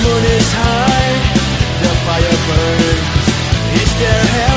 moon is high, the fire burns. Is there heaven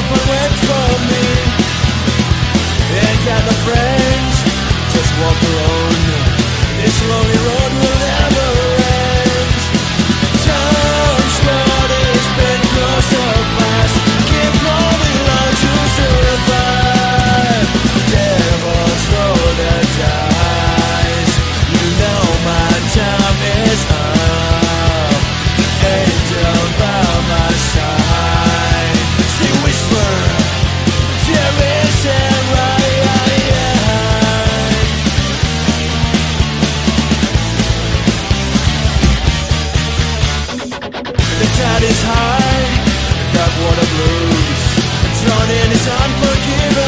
that is high, that water blues. Drowning is unforgiven.